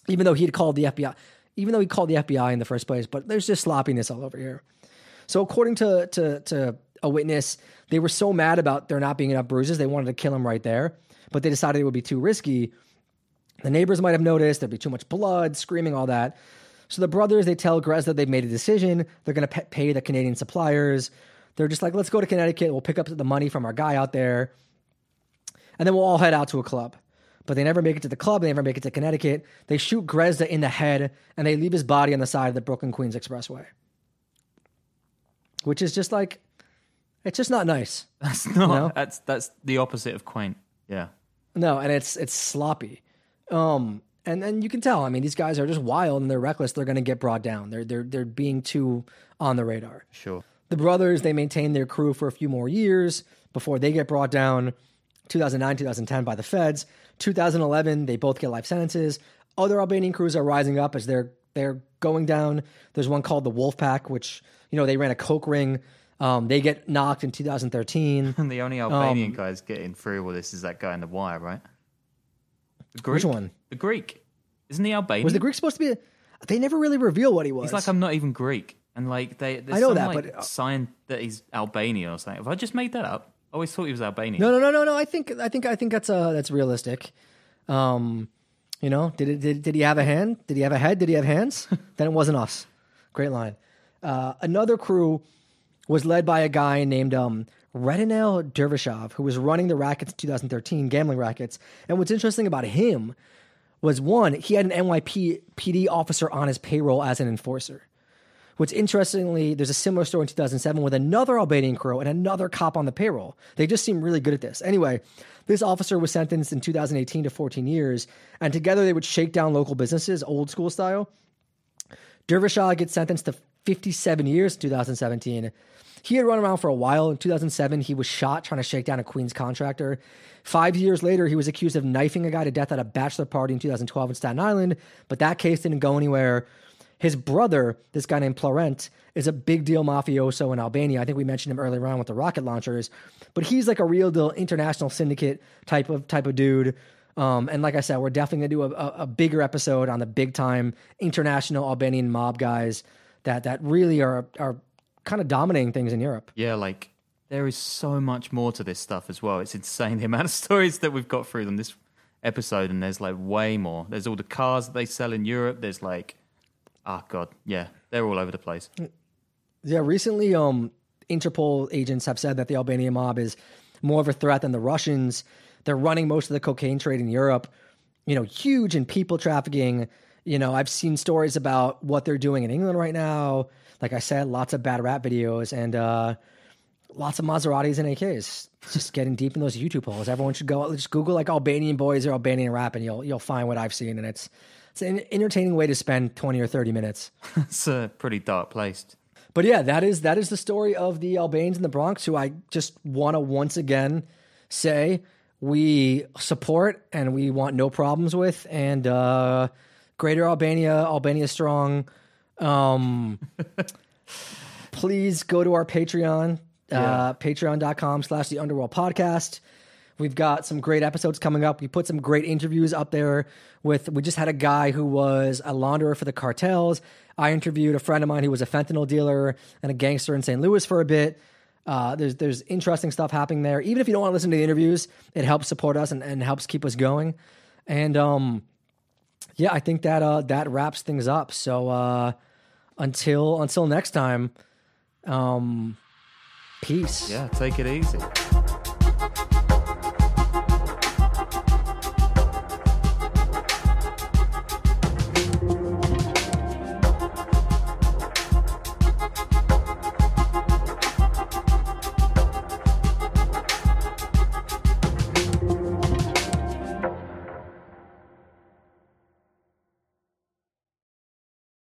Even though he'd called the FBI, even though he called the FBI in the first place, but there's just sloppiness all over here. So according to to to a witness, they were so mad about there not being enough bruises, they wanted to kill him right there, but they decided it would be too risky. The neighbors might have noticed there'd be too much blood, screaming, all that. So the brothers, they tell Grez that they've made a decision. They're going to pay the Canadian suppliers. They're just like, let's go to Connecticut. We'll pick up the money from our guy out there. And then we'll all head out to a club. But they never make it to the club. They never make it to Connecticut. They shoot Grezda in the head and they leave his body on the side of the Brooklyn Queens Expressway. Which is just like, it's just not nice. That's not, you know? that's, that's the opposite of quaint. Yeah. No, and it's, it's sloppy. Um, and and you can tell. I mean, these guys are just wild and they're reckless. They're going to get brought down. They're they're they're being too on the radar. Sure. The brothers they maintain their crew for a few more years before they get brought down. 2009, 2010 by the feds. 2011 they both get life sentences. Other Albanian crews are rising up as they're they're going down. There's one called the Wolf Pack, which you know they ran a coke ring. Um, they get knocked in 2013. And the only Albanian um, guys getting through all this is that guy in the wire, right? Greek, Which one? The Greek. Isn't he Albanian? Was the Greek supposed to be? A, they never really reveal what he was. He's like, I'm not even Greek, and like they. I know some, that, like, but uh, sign that he's Albanian or something. Have I just made that up? I always thought he was Albanian. No, no, no, no, no. I think, I think, I think that's uh that's realistic. Um, you know, did it? Did, did he have a hand? Did he have a head? Did he have hands? then it wasn't us. Great line. Uh, another crew was led by a guy named um, Dervishov, who was running the rackets in 2013, gambling rackets. And what's interesting about him was one, he had an NYPD officer on his payroll as an enforcer. What's interestingly, there's a similar story in 2007 with another Albanian crew and another cop on the payroll. They just seem really good at this. Anyway, this officer was sentenced in 2018 to 14 years, and together they would shake down local businesses, old school style. Dervishov gets sentenced to 57 years in 2017, he had run around for a while. In 2007, he was shot trying to shake down a Queens contractor. Five years later, he was accused of knifing a guy to death at a bachelor party in 2012 in Staten Island, but that case didn't go anywhere. His brother, this guy named Plorent, is a big deal mafioso in Albania. I think we mentioned him earlier on with the rocket launchers, but he's like a real deal international syndicate type of type of dude. Um, and like I said, we're definitely gonna do a, a, a bigger episode on the big time international Albanian mob guys that that really are are kind of dominating things in Europe. Yeah, like there is so much more to this stuff as well. It's insane the amount of stories that we've got through them this episode, and there's like way more. There's all the cars that they sell in Europe. There's like, oh god, yeah, they're all over the place. Yeah, recently, um, Interpol agents have said that the Albanian mob is more of a threat than the Russians. They're running most of the cocaine trade in Europe. You know, huge in people trafficking. You know, I've seen stories about what they're doing in England right now like I said, lots of bad rap videos and uh, lots of Maseratis and AKs. Just getting deep in those YouTube holes. Everyone should go just Google like Albanian boys or Albanian rap, and you'll you'll find what I've seen, and it's it's an entertaining way to spend twenty or thirty minutes. it's a pretty dark place. But yeah, that is that is the story of the Albanians in the Bronx, who I just want to once again say we support and we want no problems with, and uh, Greater Albania, Albania strong Um, please go to our Patreon, uh, patreon.com slash the underworld podcast. We've got some great episodes coming up. We put some great interviews up there with, we just had a guy who was a launderer for the cartels. I interviewed a friend of mine who was a fentanyl dealer and a gangster in St. Louis for a bit. Uh, there's there's interesting stuff happening there. Even if you don't want to listen to the interviews, it helps support us and, and helps keep us going. And um, yeah, I think that uh, that wraps things up. So uh, until until next time, um, peace. Yeah, take it easy.